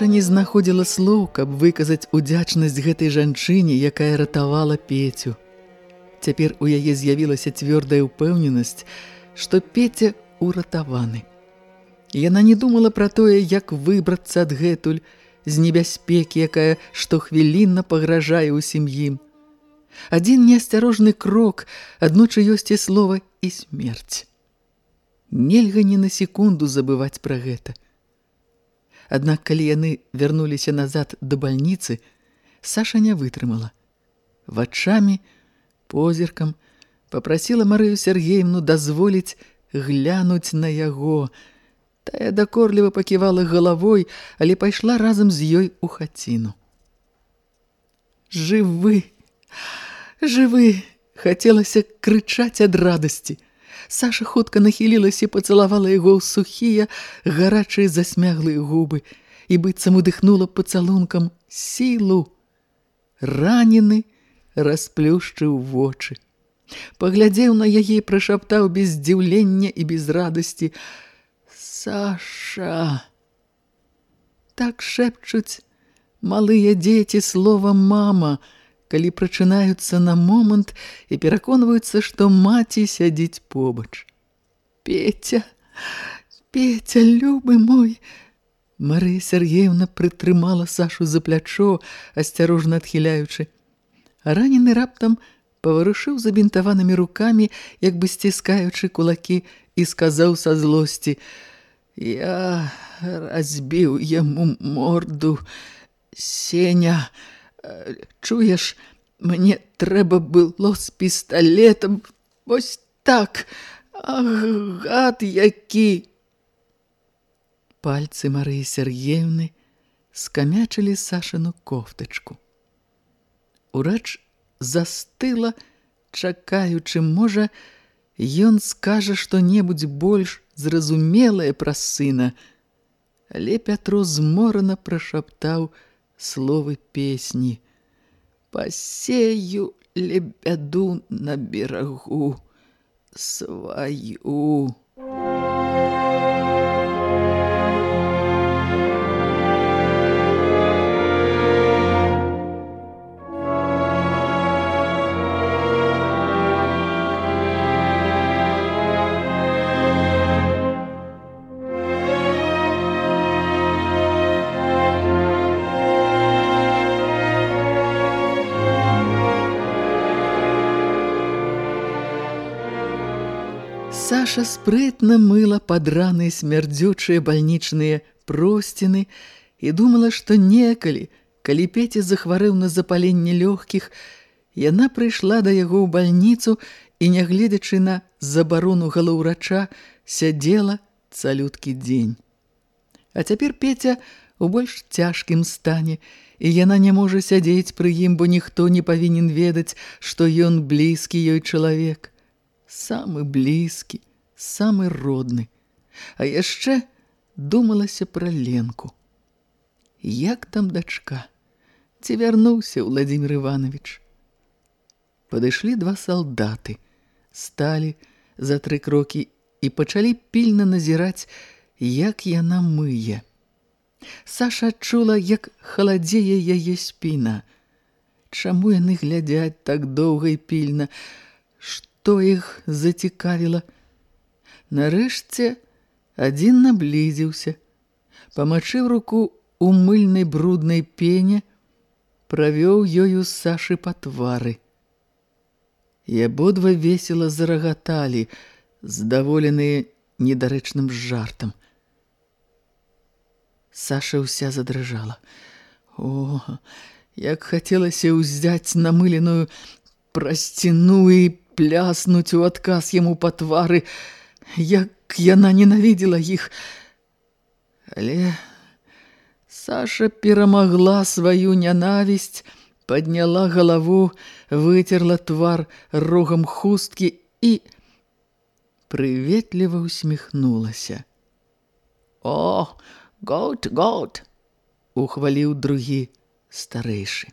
Саша не знаходзіла слоў, каб выказаць удзячнасць гэтай жанчыне, якая ратавала Петю. Цяпер у яе з'явілася цвёрдая ўпэўненасць, што Петя уратаваны. Яна не думала пра тое, як выбрацца адгэтуль з небяспекі, якая штохвілінна пагражае ўсім ім. Адзін неасцярожны крок, аднойчы ёсць і слова і смерць. Нельга ні на секунду забываць пра гэта. Аднак, калі яны вярнуліся назад да бальніцы, Саша не вытрымала. Вачамі, позіркам, папрасіла Марыю Сергеевну дазволіць глянуць на яго. Тая дакорліва паківала галавой, але пайшла разам з ёй у хаціну. «Жывы! Жывы!» – хацелася крычаць ад радасці – Саша хутка нахілілася і пацалавала яго ў сухія, гарачыя засмяглыя губы і быццам удыхнула пацалункам сілу. Ранены расплюшчыў вочы. Паглядзеў на яе і прашаптаў без здзіўлення і без радасці: Саша. Так шэпчуць малыя дзеці слова мама калі прачынаюцца на момант і пераконваюцца, што маці сядзіць побач. Петя, Петя, любы мой! Марыя Сергеевна прытрымала Сашу за плячо, асцярожна адхіляючы. Ранены раптам паварушыў забінтаванымі рукамі, як бы сціскаючы кулакі, і сказаў са злосці: « Я разбіў яму морду, Сеня, чуеш, мне трэба было з пісталетам вось так, ах, гад які. Пальцы Марыі Сергеевны скамячылі Сашыну кофтачку. Урач застыла, чакаючы, можа, ён скажа што-небудзь больш зразумелае пра сына, але Пятро зморана прашаптаў, словы песні. Пасею лебяду на берагу сваю. Саша спрытна мыла падраныя смярдзючыя бальнічныя просціны і думала, што некалі, калі Пеці захварэў на запаленне лёгкіх, яна прыйшла да яго ў бальніцу і, нягледзячы на забарону галаўрача, сядзела цалюткі дзень. А цяпер Петя у больш цяжкім стане, і яна не можа сядзець пры ім, бо ніхто не павінен ведаць, што ён блізкі ёй чалавек самы блізкі, самы родны. А яшчэ думалася пра Ленку. Як там дачка? Ці вярнуўся Владзімир Іванович? Падышлі два салдаты, сталі за тры крокі і пачалі пільна назіраць, як яна мые. Саша адчула, як халадзее яе спіна. Чаму яны глядзяць так доўга і пільна? Што іх зацікавіла. Нарэшце адзін наблізіўся, памачыў руку у мыльнай бруднай пене, правёў ёю Сашы па твары. І абодва весела зарагаталі, здаволеныя недарэчным жартам. Саша ўся задрыжала. О, як хацелася ўзяць намыленую прасціну і пляснуць у адказ яму па твары, як яна ненавідзела іх. Але Саша перамагла сваю нянавісць, падняла галаву, выцерла твар рогам хусткі і прыветліва усміхнулася. О, гот, гот! ухваліў другі старэйшы.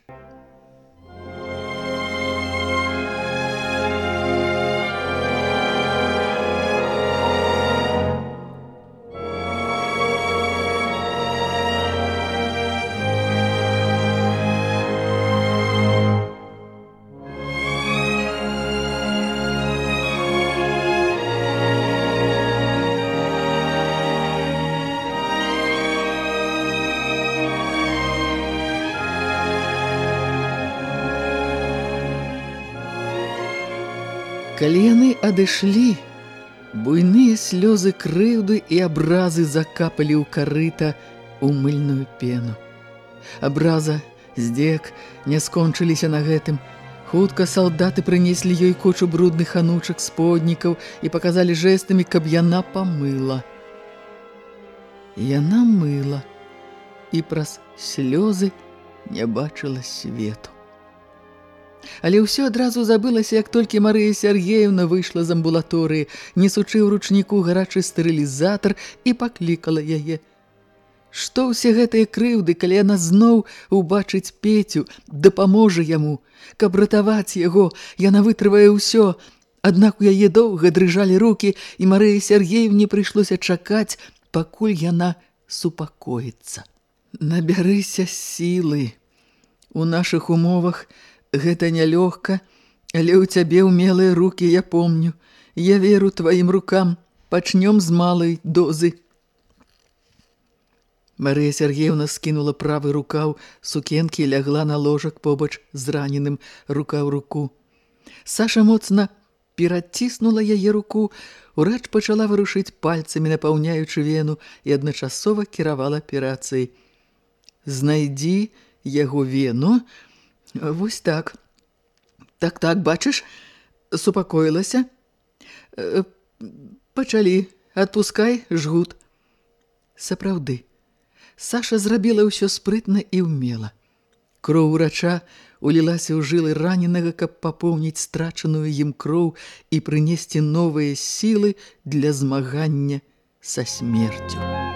Яны адышлі, буйныя слёзы крыўды і абразы закапалі ў карыта ў мыльную пену. Абраза, здзек не скончыліся на гэтым. Хутка салдаты прынеслі ёй кучу брудных анучак споднікаў і паказалі жэстамі, каб яна памыла. Яна мыла і праз слёзы не бачыла свету. Але ўсё адразу забылася, як толькі Марыя Сергеевна выйшла з амбулаторыі, несучы ў ручніку гарачы стэрылізатар і паклікала яе. Што ўсе гэтыя крыўды, калі яна зноў убачыць Петю, дапаможа яму, каб ратаваць яго, яна вытрывае ўсё. Аднак у яе доўга дрыжалі рукі, і Марыя Сергеевне прыйшлося чакаць, пакуль яна супакоіцца. Набярыся сілы. У нашых умовах Гэта нялёгка, але ў цябе ўмелыя рукі, я помню. Я веру тваім рукам. Пачнём з малай дозы. Марыя Сергеевна скінула правы рукаў сукенкі і лягла на ложак побач з раненым рука ў руку. Саша моцна пераціснула яе руку, урач пачала вырушыць пальцамі, напаўняючы вену, і адначасова кіравала аперацыяй. Знайдзі яго вену, Вось так. Так, так, бачыш, супакоілася. Пачалі, адпускай жгут. Сапраўды, Саша зрабіла ўсё спрытна і ўмела. Кроў урача улілася ў жылы раненага, каб папоўніць страчаную ім кроў і прынесці новыя сілы для змагання са смерцю.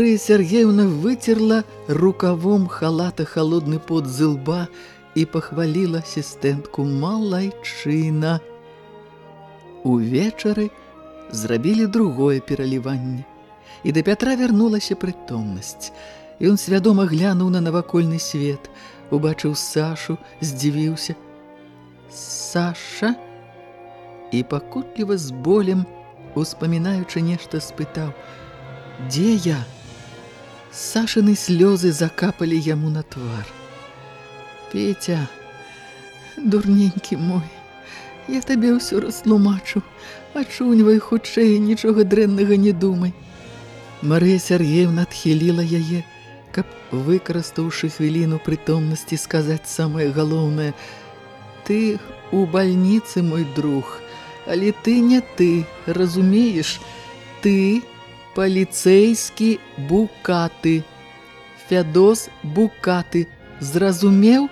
Марыя Сергеевна выцерла рукавом халата холодны пот з лба і пахваліла асістэнтку малайчына. Увечары зрабілі другое пераліванне. І да Пятра вярнулася прытомнасць. Ён свядома глянуў на навакольны свет, убачыў Сашу, здзівіўся. Саша і пакутліва з болем, успамінаючы нешта спытаў: Дзе я? Сашыны слёзы закапалі яму на твар. Петя, дурненькі мой, я табе ўсё растлумачу, ачуньвай хутчэй, нічога дрэннага не думай. Марыя Сергеевна адхіліла яе, каб, выкарыстаўшы хвіліну прытомнасці, сказаць самае галоўнае: Ты у бальніцы, мой друг, але ты не ты, разумееш, ты паліцэйскі букаты. Фядос букаты. Зразумеў?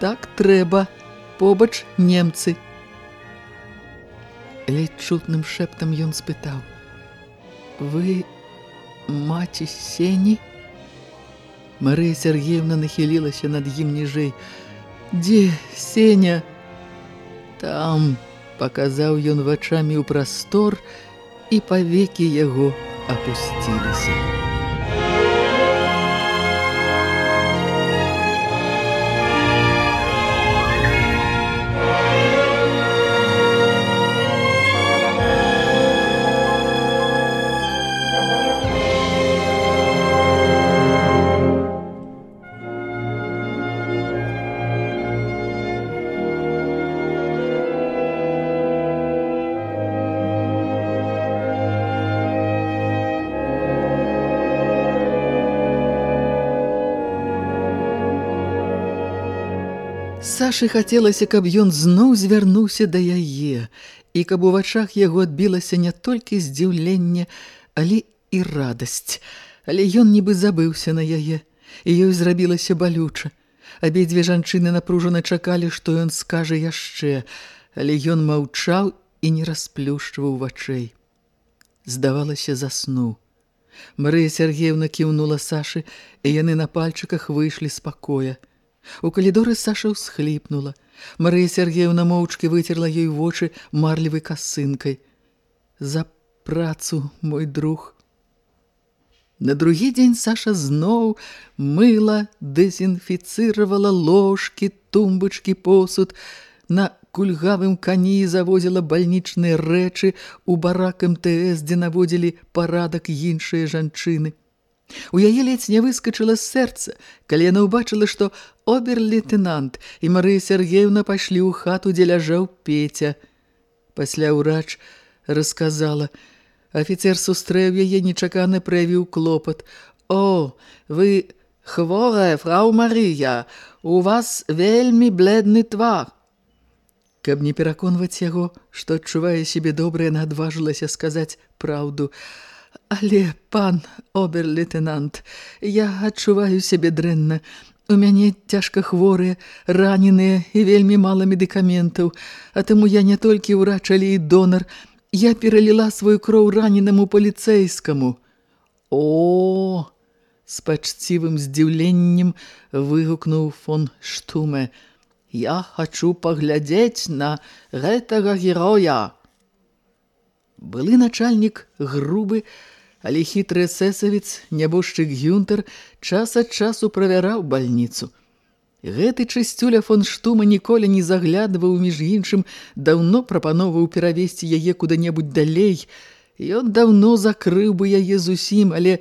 Так трэба. Побач немцы. Ледь чутным шэптам ён спытаў: Вы маці сені? Марыя Сергеевна нахілілася над ім ніжэй. «Дзе, Сеня?» «Там», – паказаў ён вачамі ў прастор, і павекі яго апусціліся. Сашы хацелася, каб ён зноў звярнуўся да яе, і каб у вачах яго адбілася не толькі здзіўленне, але і радасць. Але ён нібы забыўся на яе, і ёй зрабілася балюча. Абедзве жанчыны напружана чакалі, што ён скажа яшчэ, але ён маўчаў і не расплюшчваў вачэй. Здавалася, заснуў. Марыя Сергеевна кіўнула Сашы, і яны на пальчыках выйшлі з пакоя. У калідоры Саша ўсхліпнула. Марыя Сергеевна моўчкі выцерла ёй вочы марлівай касынкай. За працу, мой друг. На другі дзень Саша зноў мыла, дэзінфіцыравала ложкі, тумбачкі, посуд. На кульгавым кані завозіла бальнічныя рэчы, у барак МТС, дзе наводзілі парадак іншыя жанчыны. У яе ледзь не выскачыла з сэрца, калі яна ўбачыла, што обер-лейтенант і Марыя Сергеевна пайшлі ў хату, дзе ляжаў Петя. Пасля ўрач расказала. Афіцер сустрэў яе, нечакана праявіў клопат. «О, вы хворая, фрау Марыя, у вас вельмі бледны твар». Каб не пераконваць яго, што адчувае сябе добра, яна адважылася сказаць праўду – Але, пан обер-лейтенант, я адчуваю сябе дрэнна. У мяне цяжка хворыя, раненыя і вельмі мала медыкаментаў. А таму я не толькі ўрач, але і донар. Я пераліла сваю кроў раненаму паліцэйскаму. О! З пачцівым здзіўленнем выгукнуў фон Штуме. Я хачу паглядзець на гэтага героя. Былы начальнік грубы, але хітры эсэсавец, нябожчык Гюнтер, час ад часу правяраў бальніцу. Гэты чысцюля фон Штума ніколі не заглядваў між іншым, даўно прапановаў перавесці яе куды-небудзь далей. Ён даўно закрыў бы яе зусім, але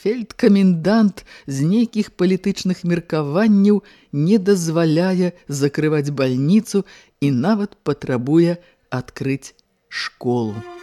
фельдкамендант з нейкіх палітычных меркаванняў не дазваляе закрываць бальніцу і нават патрабуе адкрыць школу.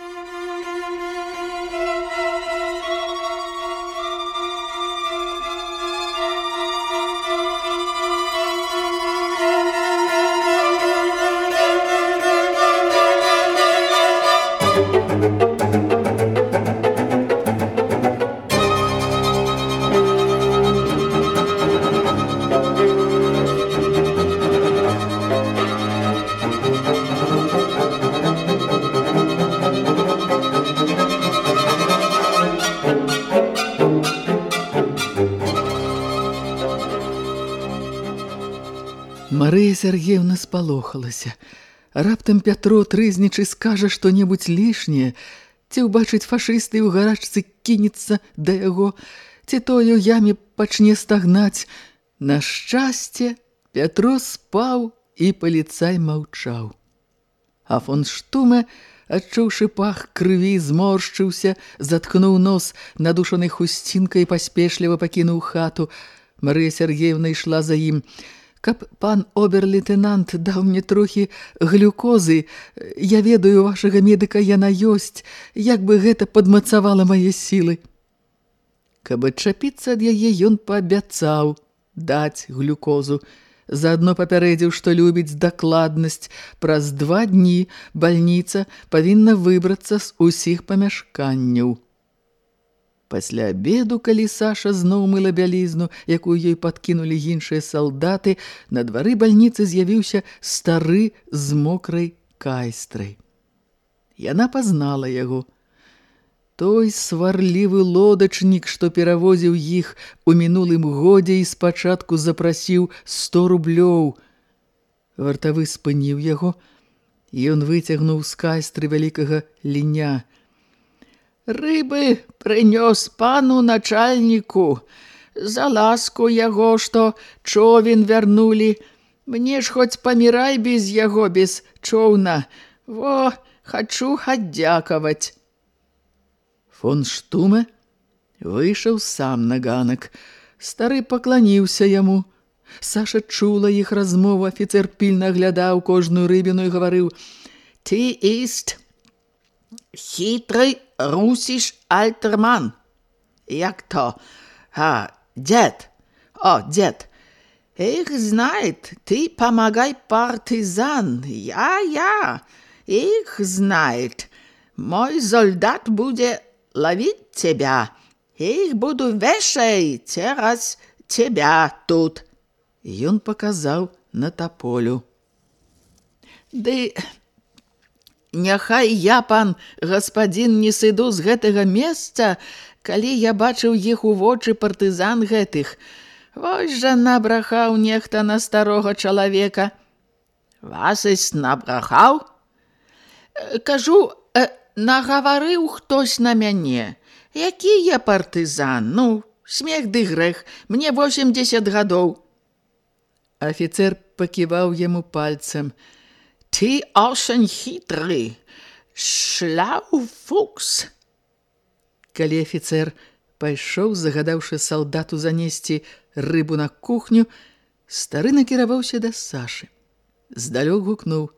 Спалохалася. Раптам Пятро трызнічы скажа што-небудзь лішняе, ці ўбачыць фашысты ў гарачцы кінецца да яго, ці тое ў яме пачне стагнаць. На шчасце Пятро спаў і паліцай маўчаў. А фон Штуме, адчуўшы пах крыві, зморшчыўся, заткнуў нос надушанай хусцінкай і паспешліва пакінуў хату. Марыя Сергеевна ішла за ім каб пан обер-лейтенант даў мне трохі глюкозы, я ведаю вашага медыка яна ёсць, як бы гэта падмацавала мае сілы. Каб адчапіцца ад яе, ён паабяцаў даць глюкозу, заадно папярэдзіў, што любіць дакладнасць, праз два дні бальніца павінна выбрацца з усіх памяшканняў. Пасля абеду, калі Саша зноў мыла бялізну, якую ёй падкінулі іншыя салдаты, на двары бальніцы з'явіўся стары з мокрай кайстрай. Яна пазнала яго. Той сварлівы лодачнік, што перавозіў іх у мінулым годзе і спачатку запрасіў сто рублёў. Вартавы спыніў яго, і ён выцягнуў з кайстры вялікага ліня. «Рыбы прынёс пану начальніку, за ласку яго, што човен вярнулі. Мне ж хоць памірай без яго, без чоўна. Во, хачу хадзякаваць». Фон Штуме выйшаў сам на ганак. Стары пакланіўся яму. Саша чула іх размову, афіцер пільна глядаў кожную рыбіну і гаварыў: «Ты іст хітрый русіш альтерман. Як то? А, дед. О, дед. Их знает, ты помогай партизан. Я, я. Их знает. Мой солдат будет ловить тебя. Их буду вешать через тебя тут. И он показал на тополю. Ды няхай я, пан гаспадзін, не сыду з гэтага месца, калі я бачыў іх у вочы партызан гэтых. Вось жа набрахаў нехта на старога чалавека. Вас іс набрахаў? Кажу, э, нагаварыў хтось на мяне. Які я партызан? Ну, смех ды грэх, мне 80 гадоў. Афіцер паківаў яму пальцам. Ты очень хитрый, шляу фукс. Калі афіцер пайшоў, загадаўшы салдату занесці рыбу на кухню, стары накіраваўся да Сашы. Здалёк гукнуў: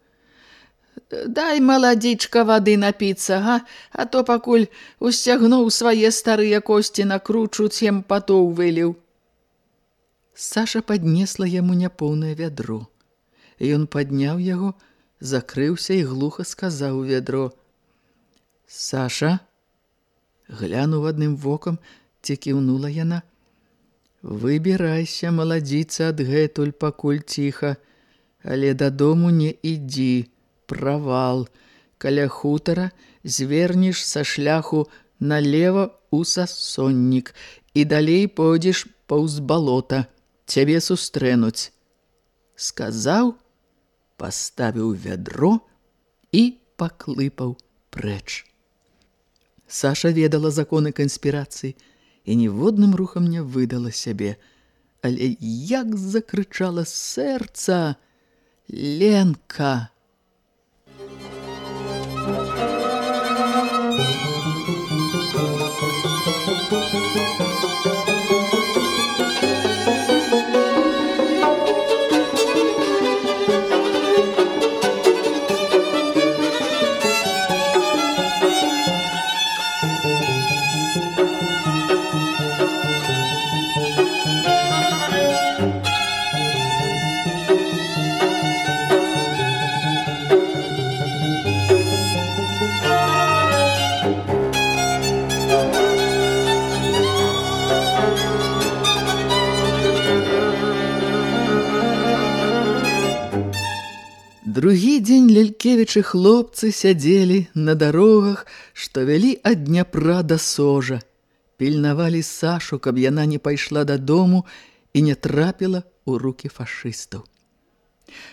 Дай, маладзічка, вады напіцца, га? А то пакуль усцягнуў свае старыя косці на кручу, цем патоў выліў. Саша паднесла яму няпоўнае вядро. Ён падняў яго, закрыўся і глуха сказаў у вядро: « Саша, глянуў адным вокам, ці кіўнула яна. Выбірайся, маладзіца, адгэтуль пакуль ціха, але дадому не ідзі правал. Каля хутара звернеш са шляху налево у сасоннік і далей пойдзеш паўз балота. Цябе сустрэнуць. Сказаў, паставіў вядро і паклыпаў прэч. Саша ведала законы канспірацыі і ніводным рухам не выдала сябе, але як закрычала сэрца: Ленка! Другі дзень лялькевічы хлопцы сядзелі на дарогах, што вялі ад Дняпра да сожа. Пільнавалі Сашу, каб яна не пайшла дадому і не трапіла ў рукі фашыстаў.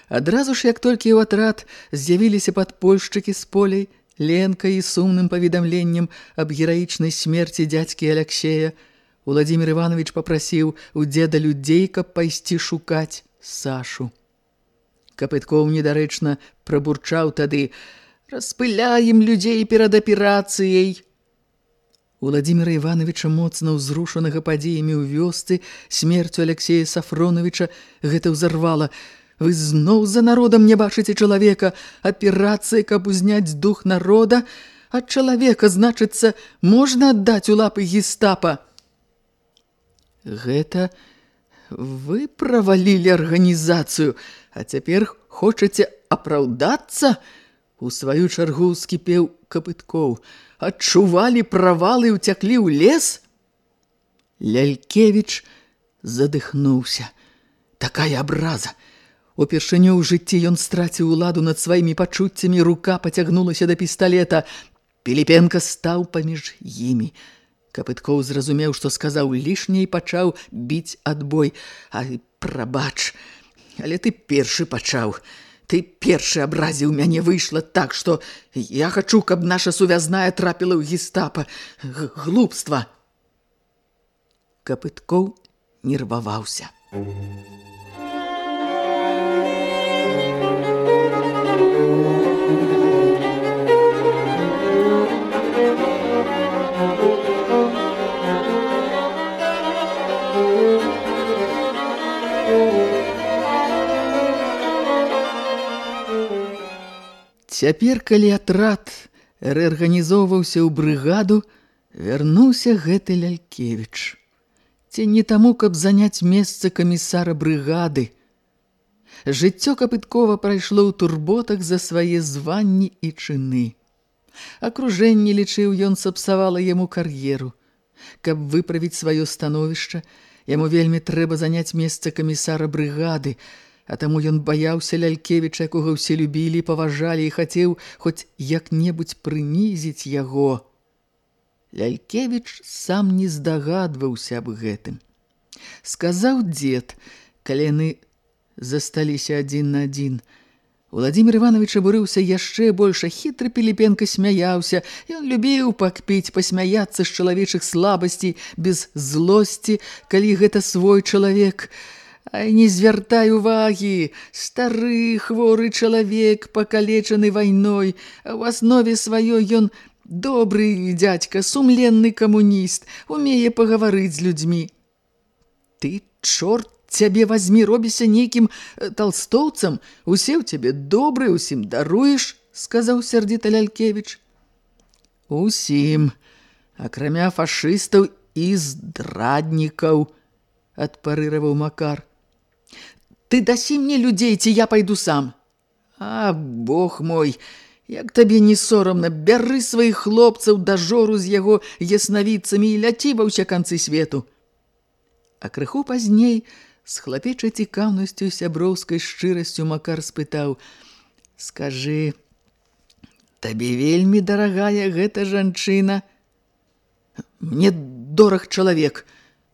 Адразу ж, як толькі ў атрад з'явіліся падпольшчыкі з полей, Ленка і сумным паведамленнем аб гераічнай смерці дзядзькі Аляксея, Владзімир Іванович папрасіў у дзеда людзей, каб пайсці шукаць Сашу. Капыткоў недарэчна прабурчаў тады: «Распыляем людзей перад аперацыяй!» Владимира Ивановича, моцна ўзрушанага падзеямі ў вёсцы, смерцю Алексея Сафроновича гэта ўзарвала. «Вы зноў за народам не бачыце чалавека! Аперацыя, каб узняць дух народа! Ад чалавека, значыцца, можна аддаць у лапы гестапа!» «Гэта вы правалілі арганізацыю!» А цяпер хочаце апраўдацца? У сваю чаргу скіпеў капыткоў. Адчувалі правалы і ўцяклі ў лес? Лялькевіч задыхнуўся. Такая абраза. Упершыню ў жыцці ён страціў уладу над сваімі пачуццямі, рука пацягнулася да пісталета. Піліпенка стаў паміж імі. Капыткоў зразумеў, што сказаў лішне і пачаў біць адбой. Ай, прабач, але ты першы пачаў. Ты першы абразіў мяне выйшла так, што я хачу, каб наша сувязная трапіла ў гестапа. Глупства. Капыткоў нерваваўся. Цяпер, калі атрад рэарганізоўваўся ў брыгаду, вярнуўся гэты Лялькевіч. Ці не таму, каб заняць месца камісара брыгады. Жыццё Капыткова прайшло ў турботах за свае званні і чыны. Акружэнне, лічыў ён, сапсавала яму кар'еру. Каб выправіць сваё становішча, яму вельмі трэба заняць месца камісара брыгады, а таму ён баяўся Лялькевіча, якога ўсе любілі, паважалі і хацеў хоць як-небудзь прынізіць яго. Лялькевіч сам не здагадваўся аб гэтым. Сказаў дзед, калі яны засталіся адзін на адзін. Владзімир Іванович абурыўся яшчэ больш, хітры Піліпенка смяяўся. Ён любіў пакпіць, пасмяяцца з чалавечых слабасцей без злосці, калі гэта свой чалавек. Ай, не звяртай увагі, стары хворы чалавек, пакалечаны вайной, ў аснове сваёй ён добры дзядзька, сумленны камуніст, умее пагаварыць з людзьмі. Ты, чорт, цябе вазьмі, робіся нейкім э, талстоўцам, усе ў цябе добры, усім даруеш, сказаў сярдзіта Лялькевіч. Усім, акрамя фашыстаў і здраднікаў, адпарыраваў Макар. Ты дасі мне людзей, ці я пайду сам. А, бог мой, як табе не сорамна, бяры сваіх хлопцаў да жору з яго яснавіцамі і ляці ва ўсе канцы свету. А крыху пазней, з хлапечай цікаўнасцю сяброўскай шчырасцю Макар спытаў: « Скажы, табе вельмі дарагая гэта жанчына? Мне дораг чалавек,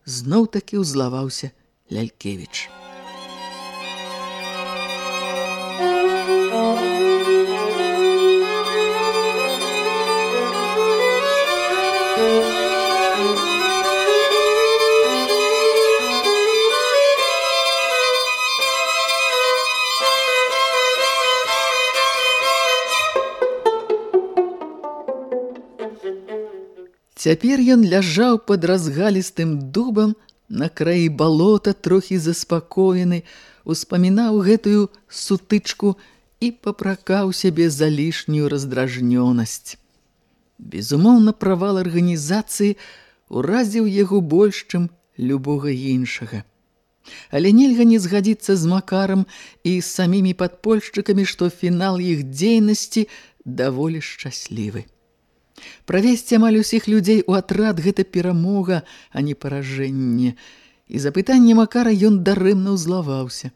зноў такі ўзлаваўся Лялькевіч. Цяпер ён ляжаў пад разгалістым дубам на краі балота, трохі заспакоены, успамінаў гэтую сутычку і папракаў сябе за лішнюю раздражнёнасць. Безумоўна, правал арганізацыі уразіў яго больш, чым любога іншага. Але нельга не згадзіцца з Макарам і з самімі падпольшчыкамі, што фінал іх дзейнасці даволі шчаслівы. Правесці амаль усіх людзей у атрад гэта перамога, а не паражэнне. І за пытанне Макара ён дарэмна ўзлаваўся.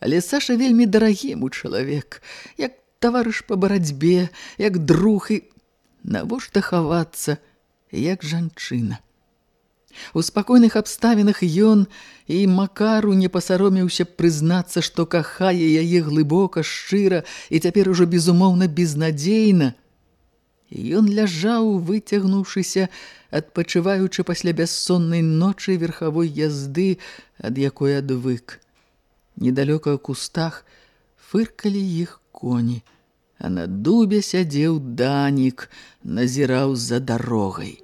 Але Саша вельмі дарагім у чалавек, як таварыш па барацьбе, як друг і навошта хавацца, як жанчына. У спакойных абставінах ён і Макару не пасаромеўся прызнацца, што кахае яе глыбока, шчыра і цяпер ужо безумоўна безнадзейна – Ён ляжаў, выцягнуўшыся, адпачываючы пасля бяссоннай ночы верхавой язды, ад якой адвык. Недалёка ў кустах фыркалі іх коні, а на дубе сядзеў данік, назіраў за дарогай.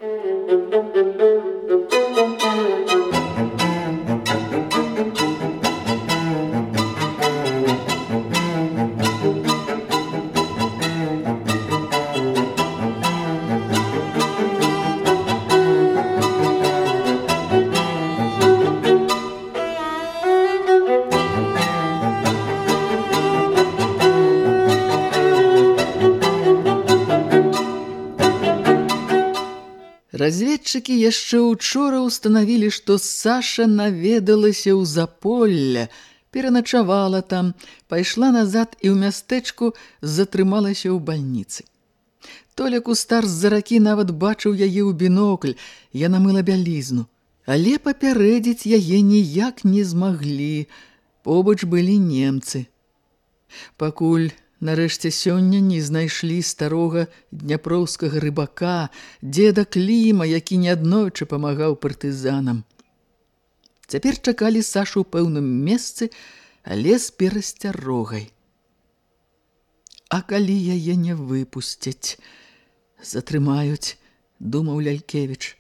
Разведчыкі яшчэ учора ўстанавілі, што Саша наведалася ў заполля, пераначавала там, пайшла назад і ў мястэчку затрымалася ў бальніцы. Толя кустар з-за ракі нават бачыў яе ў бінокль, яна мыла бялізну. Але папярэдзіць яе ніяк не змаглі, побач былі немцы. Пакуль нарэшце сёння не знайшлі старога дняпроўскага рыбака, дзеда Кліма, які неаднойчы памагаў партызанам. Цяпер чакалі Сашу ў пэўным месцы, але з перасцярогай. А калі яе не выпусцяць, затрымаюць, думаў Лялькевіч.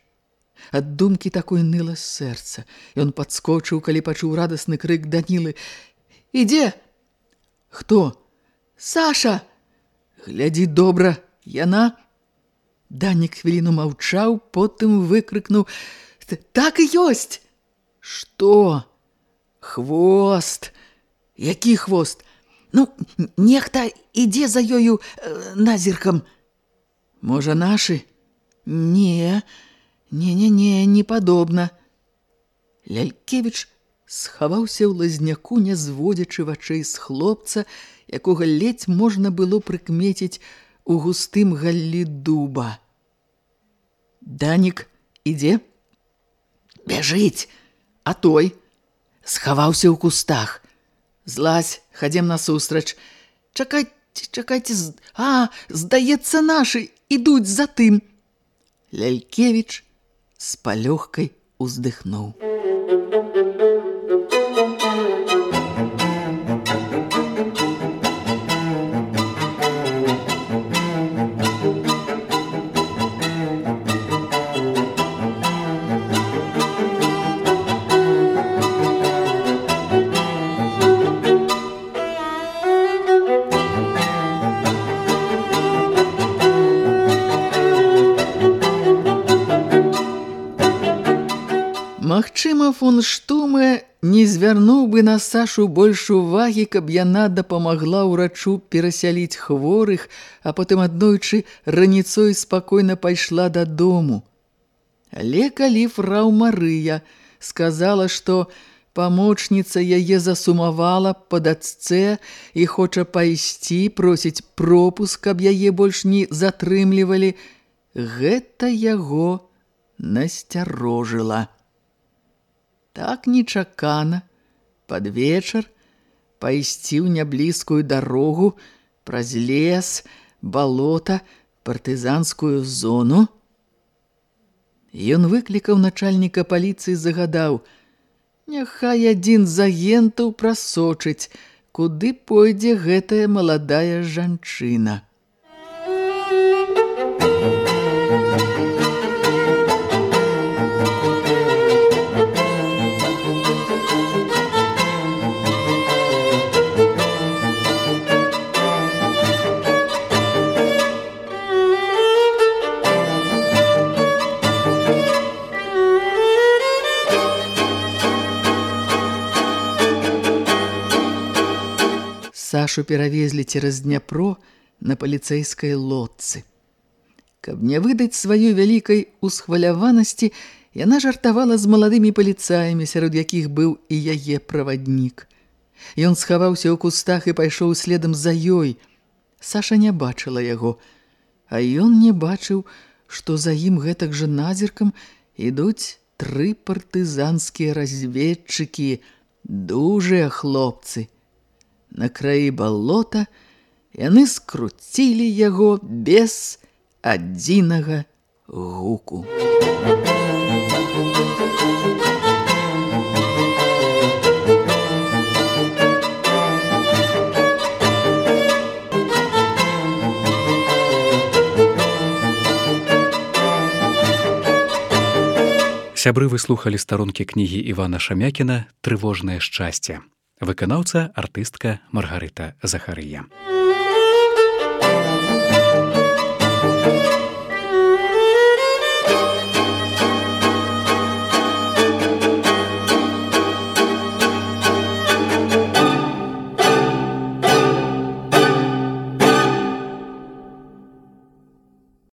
Ад думкі такой ныла сэрца. Ён падскочыў, калі пачуў радасны крык Данілы. «Ідзе!» «Хто?» «Саша!» «Глядзі добра, яна!» Данік хвіліну маўчаў, потым выкрыкнуў. «Так і ёсць!» «Што?» «Хвост!» «Які хвост?» «Ну, нехта ідзе за ёю э, назіркам!» «Можа, нашы?» «Не, не-не-не, не падобна!» Лялькевіч схаваўся ў лазняку, не зводзячы вачэй з хлопца, якога ледзь можна было прыкмеціць у густым галлі дуба. «Данік ідзе?» «Бяжыць! А той?» «Схаваўся ў кустах!» Злазь, хадзем насустрач. Чакайце, чакайце, а, здаецца, нашы ідуць за тым. Лялькевіч з палёгкай уздыхнуў. Магчыма, фон Штуме не звярнуў бы на Сашу больш увагі, каб яна дапамагла ўрачу перасяліць хворых, а потым аднойчы раніцой спакойна пайшла дадому. Але калі фрау Марыя сказала, што памочніца яе засумавала па дацце і хоча пайсці, просіць пропуск, каб яе больш не затрымлівалі, гэта яго насцярожыла. Так нечакана, пад вечар, пайсці ў няблізкую дарогу, праз лес, балота, партызанскую зону. Ён выклікаў начальніка паліцыі загадаў: Няхай адзін з агентаў прасочыць, куды пойдзе гэтая маладая жанчына. Сашу перавезлі цераз Дняпро на паліцэйскай лодцы. Каб не выдаць сваёй вялікай усхваляванасці, яна жартавала з маладымі паліцаямі, сярод якіх быў і яе праваднік. Ён схаваўся ў кустах і пайшоў следам за ёй. Саша не бачыла яго, а ён не бачыў, што за ім гэтак жа назіркам ідуць тры партызанскія разведчыкі, дужыя хлопцы – на краі балота, яны скруцілі яго без адзінага гуку. Сябры выслухалі старонкі кнігі Івана Шамякіна трывожнае шчасце выканаўца артыстка Маргарыта Захарыя.